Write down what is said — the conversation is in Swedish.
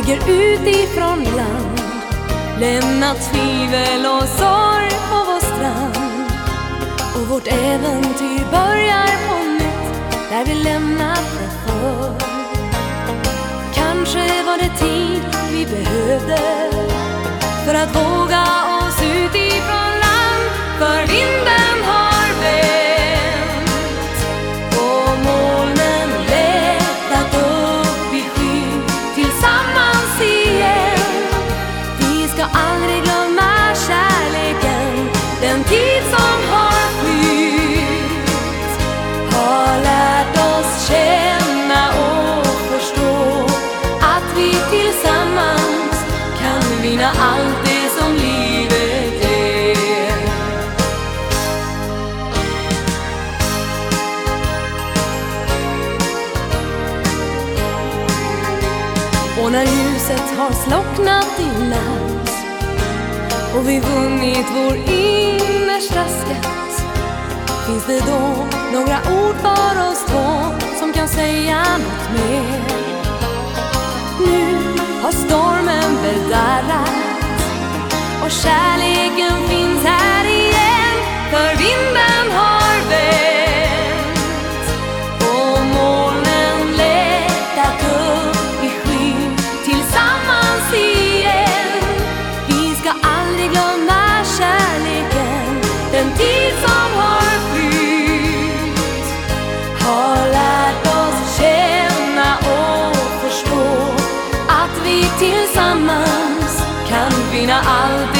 loss, lägger ut ifrån land. Lämna tvivel och sorg på vår strand. Och vårt äventyr börjar på nytt där vi lämnat det förr. Kanske var det tid vi behövde för att våga oss ut ifrån land. För vinden allt det som livet ger. Och när ljuset har slocknat i natt och vi vunnit vår innersta skatt Finns det då några ord för oss två som kan säga något mer? Tillsammans kan vinna allt